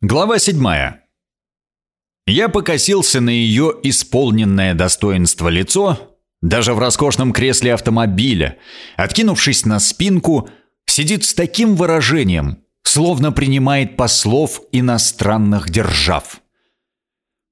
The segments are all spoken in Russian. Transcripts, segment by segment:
Глава 7. Я покосился на ее исполненное достоинство лицо, даже в роскошном кресле автомобиля, откинувшись на спинку, сидит с таким выражением, словно принимает послов иностранных держав.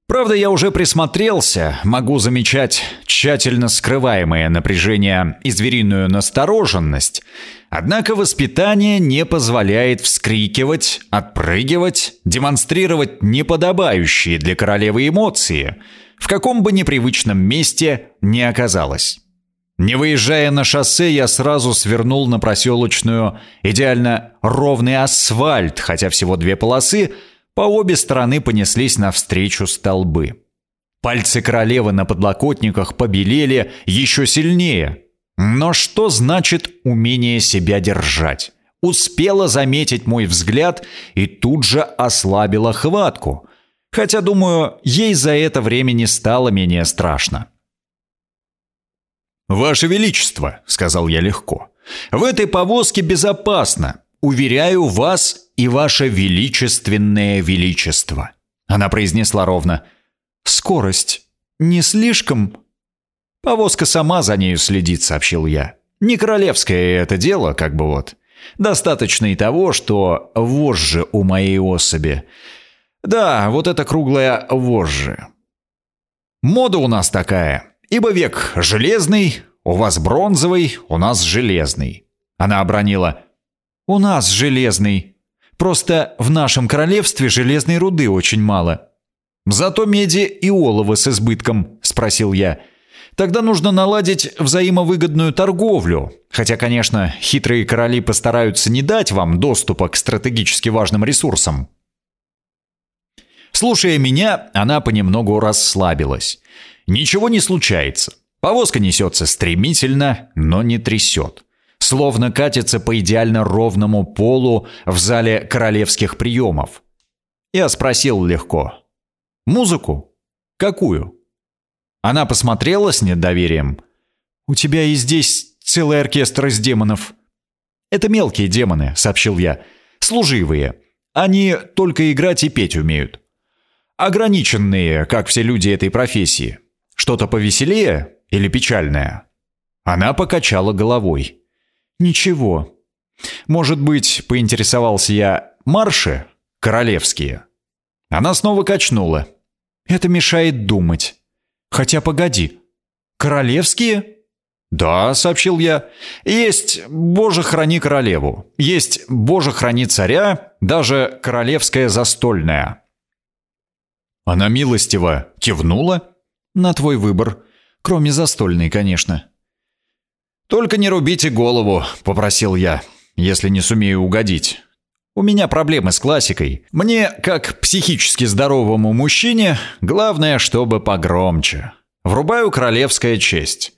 Правда, я уже присмотрелся, могу замечать тщательно скрываемое напряжение и звериную настороженность, однако воспитание не позволяет вскрикивать, отпрыгивать, демонстрировать неподобающие для королевы эмоции, в каком бы непривычном месте не оказалось. Не выезжая на шоссе, я сразу свернул на проселочную, идеально ровный асфальт, хотя всего две полосы – по обе стороны понеслись навстречу столбы. Пальцы королевы на подлокотниках побелели еще сильнее. Но что значит умение себя держать? Успела заметить мой взгляд и тут же ослабила хватку. Хотя, думаю, ей за это время не стало менее страшно. «Ваше Величество», — сказал я легко, — «в этой повозке безопасно. Уверяю вас и ваше величественное величество». Она произнесла ровно. «Скорость не слишком?» «Повозка сама за нею следит», — сообщил я. «Не королевское это дело, как бы вот. Достаточно и того, что вожжи у моей особи. Да, вот это круглая вожжи. Мода у нас такая, ибо век железный, у вас бронзовый, у нас железный». Она обронила «У нас железный. Просто в нашем королевстве железной руды очень мало». «Зато меди и олова с избытком», — спросил я. «Тогда нужно наладить взаимовыгодную торговлю. Хотя, конечно, хитрые короли постараются не дать вам доступа к стратегически важным ресурсам». Слушая меня, она понемногу расслабилась. Ничего не случается. Повозка несется стремительно, но не трясет словно катится по идеально ровному полу в зале королевских приемов. Я спросил легко. «Музыку? Какую?» Она посмотрела с недоверием. «У тебя и здесь целый оркестр из демонов». «Это мелкие демоны», — сообщил я. «Служивые. Они только играть и петь умеют. Ограниченные, как все люди этой профессии. Что-то повеселее или печальное?» Она покачала головой. «Ничего. Может быть, поинтересовался я, марши? Королевские?» Она снова качнула. «Это мешает думать. Хотя погоди. Королевские?» «Да», — сообщил я. «Есть «Боже, храни королеву», есть «Боже, храни царя», даже «Королевская застольная». Она милостиво кивнула. «На твой выбор. Кроме застольной, конечно». «Только не рубите голову», — попросил я, «если не сумею угодить». У меня проблемы с классикой. Мне, как психически здоровому мужчине, главное, чтобы погромче. Врубаю королевская честь.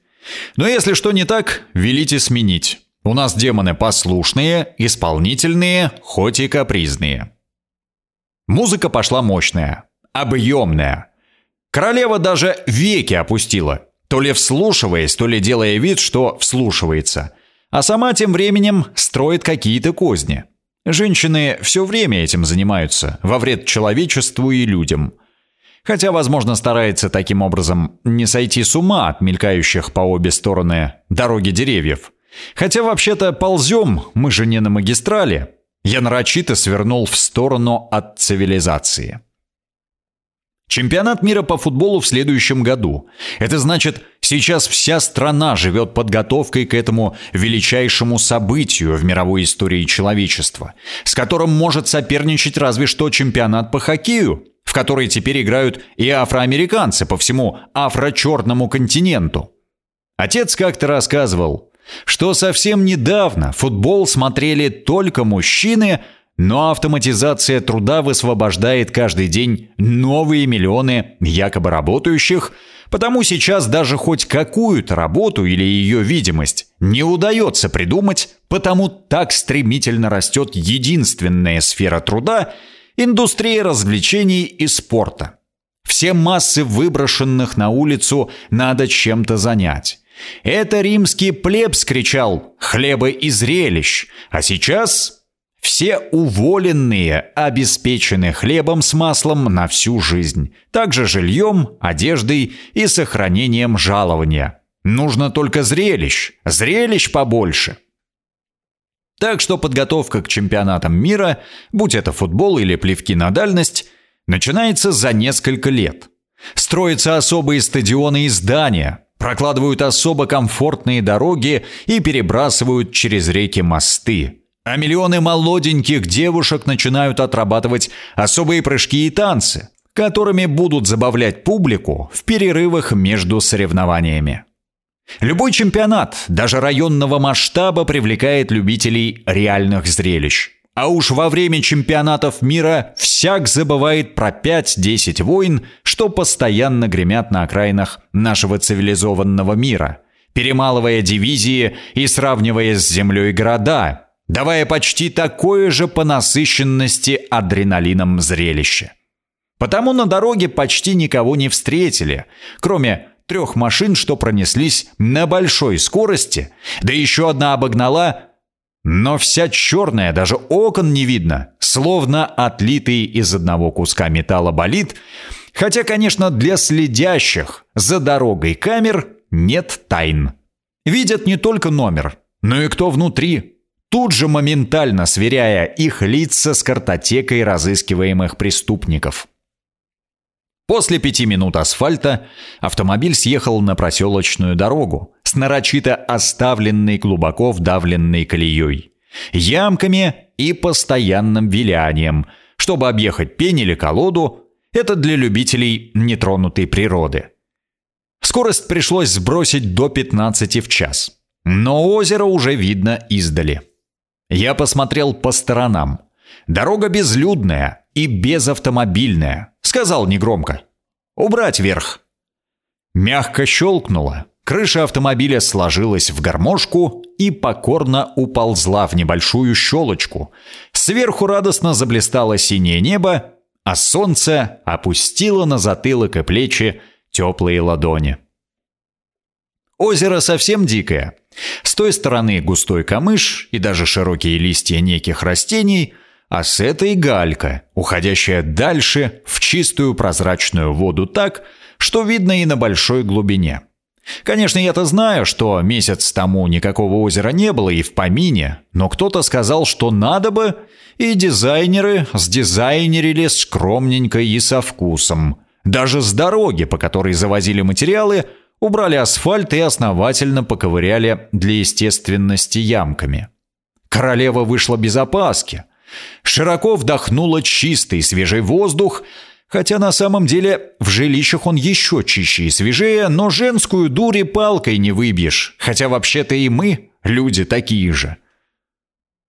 Но если что не так, велите сменить. У нас демоны послушные, исполнительные, хоть и капризные. Музыка пошла мощная, объемная. Королева даже веки опустила то ли вслушиваясь, то ли делая вид, что вслушивается. А сама тем временем строит какие-то козни. Женщины все время этим занимаются, во вред человечеству и людям. Хотя, возможно, старается таким образом не сойти с ума от мелькающих по обе стороны дороги деревьев. Хотя вообще-то ползем, мы же не на магистрали. Я нарочито свернул в сторону от цивилизации. Чемпионат мира по футболу в следующем году. Это значит, сейчас вся страна живет подготовкой к этому величайшему событию в мировой истории человечества, с которым может соперничать разве что чемпионат по хоккею, в который теперь играют и афроамериканцы по всему афро-черному континенту. Отец как-то рассказывал, что совсем недавно футбол смотрели только мужчины – но автоматизация труда высвобождает каждый день новые миллионы якобы работающих, потому сейчас даже хоть какую-то работу или ее видимость не удается придумать, потому так стремительно растет единственная сфера труда – индустрия развлечений и спорта. Все массы выброшенных на улицу надо чем-то занять. Это римский плебс кричал «хлеба и зрелищ», а сейчас Все уволенные обеспечены хлебом с маслом на всю жизнь, также жильем, одеждой и сохранением жалования. Нужно только зрелищ, зрелищ побольше. Так что подготовка к чемпионатам мира, будь это футбол или плевки на дальность, начинается за несколько лет. Строятся особые стадионы и здания, прокладывают особо комфортные дороги и перебрасывают через реки мосты. А миллионы молоденьких девушек начинают отрабатывать особые прыжки и танцы, которыми будут забавлять публику в перерывах между соревнованиями. Любой чемпионат, даже районного масштаба, привлекает любителей реальных зрелищ. А уж во время чемпионатов мира всяк забывает про 5-10 войн, что постоянно гремят на окраинах нашего цивилизованного мира, перемалывая дивизии и сравнивая с землей города, давая почти такое же по насыщенности адреналином зрелище. Потому на дороге почти никого не встретили, кроме трех машин, что пронеслись на большой скорости, да еще одна обогнала, но вся черная, даже окон не видно, словно отлитый из одного куска металла болид, хотя, конечно, для следящих за дорогой камер нет тайн. Видят не только номер, но и кто внутри, тут же моментально сверяя их лица с картотекой разыскиваемых преступников. После пяти минут асфальта автомобиль съехал на проселочную дорогу с нарочито оставленной глубоко вдавленной колеей, ямками и постоянным вилянием, чтобы объехать пень или колоду, это для любителей нетронутой природы. Скорость пришлось сбросить до 15 в час, но озеро уже видно издали. Я посмотрел по сторонам. Дорога безлюдная и безавтомобильная, сказал негромко. «Убрать вверх!» Мягко щелкнуло. Крыша автомобиля сложилась в гармошку и покорно уползла в небольшую щелочку. Сверху радостно заблистало синее небо, а солнце опустило на затылок и плечи теплые ладони. Озеро совсем дикое. С той стороны густой камыш и даже широкие листья неких растений – а с этой галька, уходящая дальше в чистую прозрачную воду так, что видно и на большой глубине. Конечно, я-то знаю, что месяц тому никакого озера не было и в помине, но кто-то сказал, что надо бы, и дизайнеры сдизайнерили скромненько и со вкусом. Даже с дороги, по которой завозили материалы, убрали асфальт и основательно поковыряли для естественности ямками. Королева вышла без опаски, Широко вдохнула чистый свежий воздух, хотя на самом деле в жилищах он еще чище и свежее, но женскую дури палкой не выбьешь, хотя вообще-то и мы люди такие же.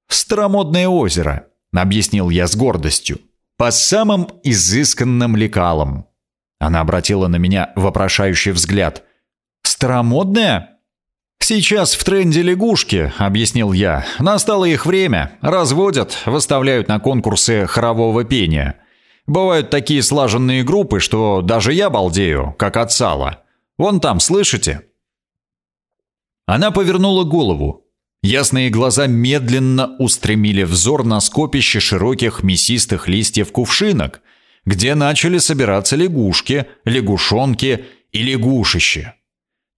«Старомодное озеро», — объяснил я с гордостью, «по самым изысканным лекалам». Она обратила на меня вопрошающий взгляд. «Старомодное?» «Сейчас в тренде лягушки», — объяснил я. «Настало их время. Разводят, выставляют на конкурсы хорового пения. Бывают такие слаженные группы, что даже я балдею, как от сала. Вон там, слышите?» Она повернула голову. Ясные глаза медленно устремили взор на скопище широких мясистых листьев кувшинок, где начали собираться лягушки, лягушонки и лягушище.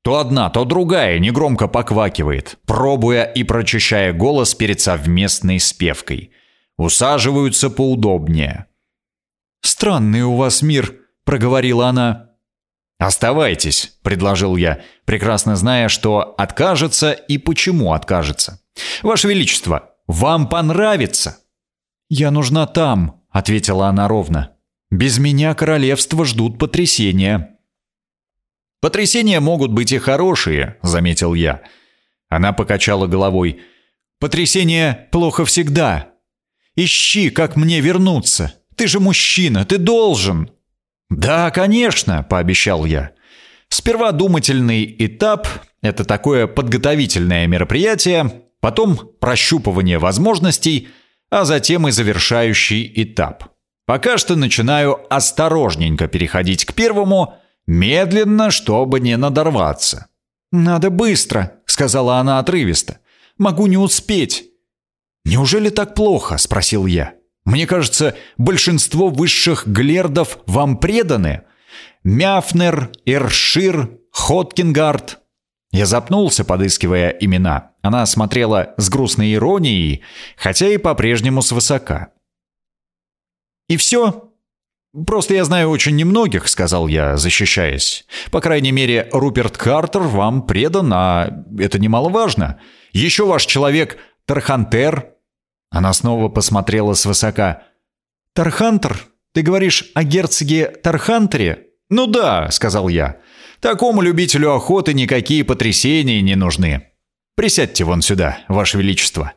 То одна, то другая негромко поквакивает, пробуя и прочищая голос перед совместной спевкой. Усаживаются поудобнее. «Странный у вас мир», — проговорила она. «Оставайтесь», — предложил я, прекрасно зная, что откажется и почему откажется. «Ваше Величество, вам понравится». «Я нужна там», — ответила она ровно. «Без меня королевство ждут потрясения». «Потрясения могут быть и хорошие», — заметил я. Она покачала головой. «Потрясения плохо всегда. Ищи, как мне вернуться. Ты же мужчина, ты должен». «Да, конечно», — пообещал я. Сперва думательный этап — это такое подготовительное мероприятие, потом прощупывание возможностей, а затем и завершающий этап. Пока что начинаю осторожненько переходить к первому — Медленно, чтобы не надорваться. «Надо быстро», — сказала она отрывисто. «Могу не успеть». «Неужели так плохо?» — спросил я. «Мне кажется, большинство высших глердов вам преданы. Мяфнер, Эршир, Хоткингард». Я запнулся, подыскивая имена. Она смотрела с грустной иронией, хотя и по-прежнему свысока. «И все?» «Просто я знаю очень немногих», — сказал я, защищаясь. «По крайней мере, Руперт Картер вам предан, а это немаловажно. Еще ваш человек Тархантер». Она снова посмотрела свысока. «Тархантер? Ты говоришь о герцоге Тархантере?» «Ну да», — сказал я. «Такому любителю охоты никакие потрясения не нужны. Присядьте вон сюда, ваше величество».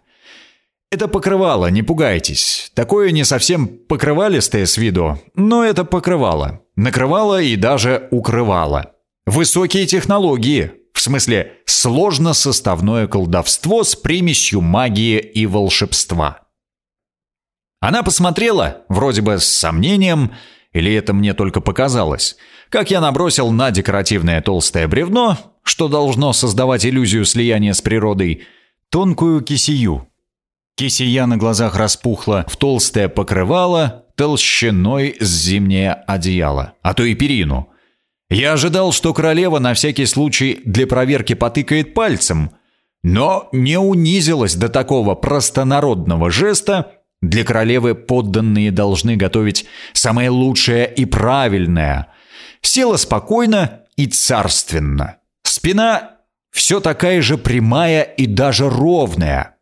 Это покрывало, не пугайтесь. Такое не совсем покрывалистое с виду, но это покрывало. Накрывало и даже укрывало. Высокие технологии, в смысле сложно-составное колдовство с примесью магии и волшебства. Она посмотрела, вроде бы с сомнением, или это мне только показалось, как я набросил на декоративное толстое бревно, что должно создавать иллюзию слияния с природой, тонкую кисию, Кисия на глазах распухла в толстое покрывало толщиной с зимнее одеяло, а то и перину. Я ожидал, что королева на всякий случай для проверки потыкает пальцем, но не унизилась до такого простонародного жеста. Для королевы подданные должны готовить самое лучшее и правильное. Села спокойно и царственно. Спина все такая же прямая и даже ровная –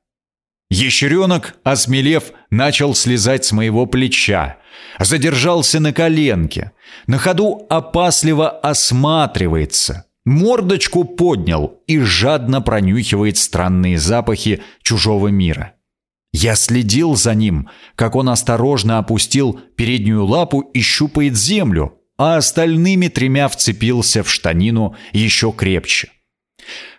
Ящеренок, осмелев, начал слезать с моего плеча, задержался на коленке, на ходу опасливо осматривается, мордочку поднял и жадно пронюхивает странные запахи чужого мира. Я следил за ним, как он осторожно опустил переднюю лапу и щупает землю, а остальными тремя вцепился в штанину еще крепче.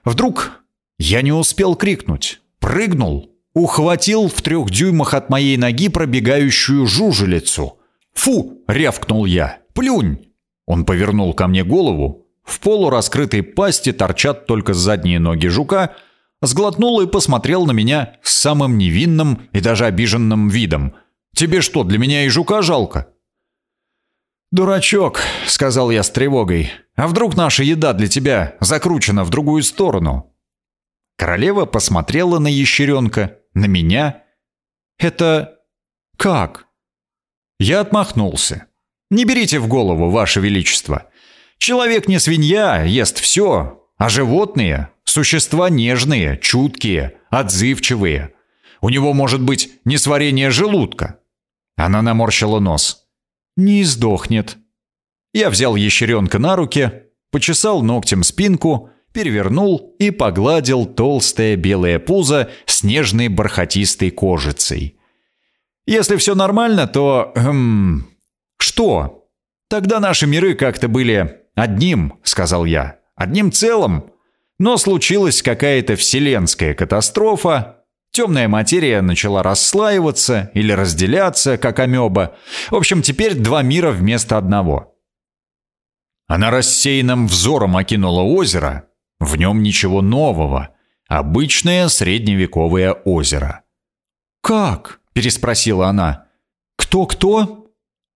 Вдруг я не успел крикнуть, прыгнул — ухватил в трех дюймах от моей ноги пробегающую жужелицу. «Фу!» — рявкнул я. «Плюнь!» Он повернул ко мне голову. В полураскрытой пасти торчат только задние ноги жука. Сглотнул и посмотрел на меня с самым невинным и даже обиженным видом. «Тебе что, для меня и жука жалко?» «Дурачок», — сказал я с тревогой. «А вдруг наша еда для тебя закручена в другую сторону?» Королева посмотрела на ящеренка, на меня. «Это... как?» Я отмахнулся. «Не берите в голову, Ваше Величество. Человек не свинья, ест все, а животные — существа нежные, чуткие, отзывчивые. У него может быть несварение желудка». Она наморщила нос. «Не сдохнет». Я взял ящеренка на руки, почесал ногтем спинку перевернул и погладил толстое белое пузо с нежной бархатистой кожицей. Если все нормально, то... Эм, что? Тогда наши миры как-то были одним, сказал я, одним целым. Но случилась какая-то вселенская катастрофа, темная материя начала расслаиваться или разделяться, как амеба. В общем, теперь два мира вместо одного. Она рассеянным взором окинула озеро, в нем ничего нового. Обычное средневековое озеро. «Как?» – переспросила она. «Кто-кто?»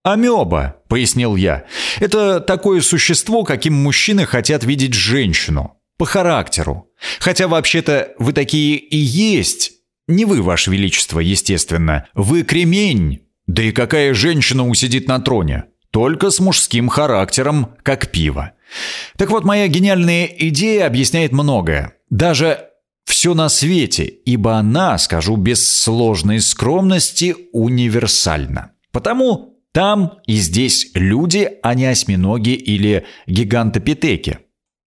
«Амеба», – пояснил я. «Это такое существо, каким мужчины хотят видеть женщину. По характеру. Хотя вообще-то вы такие и есть. Не вы, Ваше Величество, естественно. Вы кремень. Да и какая женщина усидит на троне? Только с мужским характером, как пиво. Так вот, моя гениальная идея объясняет многое. Даже все на свете, ибо она, скажу без сложной скромности, универсальна. Потому там и здесь люди, а не осьминоги или гигантопитеки.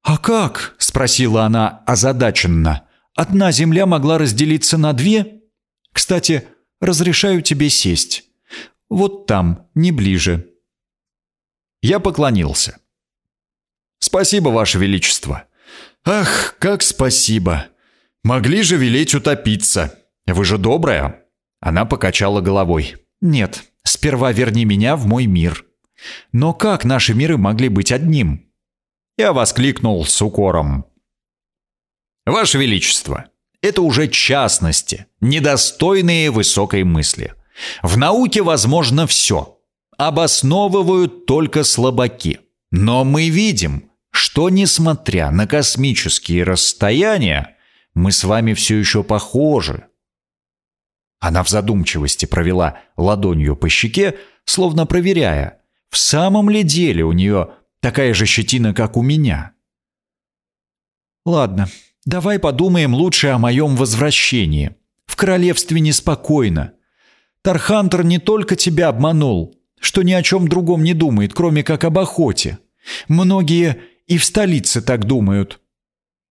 «А как?» – спросила она озадаченно. «Одна земля могла разделиться на две? Кстати, разрешаю тебе сесть. Вот там, не ближе». Я поклонился. «Спасибо, Ваше Величество». «Ах, как спасибо! Могли же велеть утопиться. Вы же добрая?» Она покачала головой. «Нет, сперва верни меня в мой мир». «Но как наши миры могли быть одним?» Я воскликнул с укором. «Ваше Величество, — это уже частности, недостойные высокой мысли. В науке возможно все. Обосновывают только слабаки. Но мы видим, что, несмотря на космические расстояния, мы с вами все еще похожи. Она в задумчивости провела ладонью по щеке, словно проверяя, в самом ли деле у нее такая же щетина, как у меня. «Ладно, давай подумаем лучше о моем возвращении. В королевстве неспокойно. Тархантер не только тебя обманул, что ни о чем другом не думает, кроме как об охоте. Многие и в столице так думают.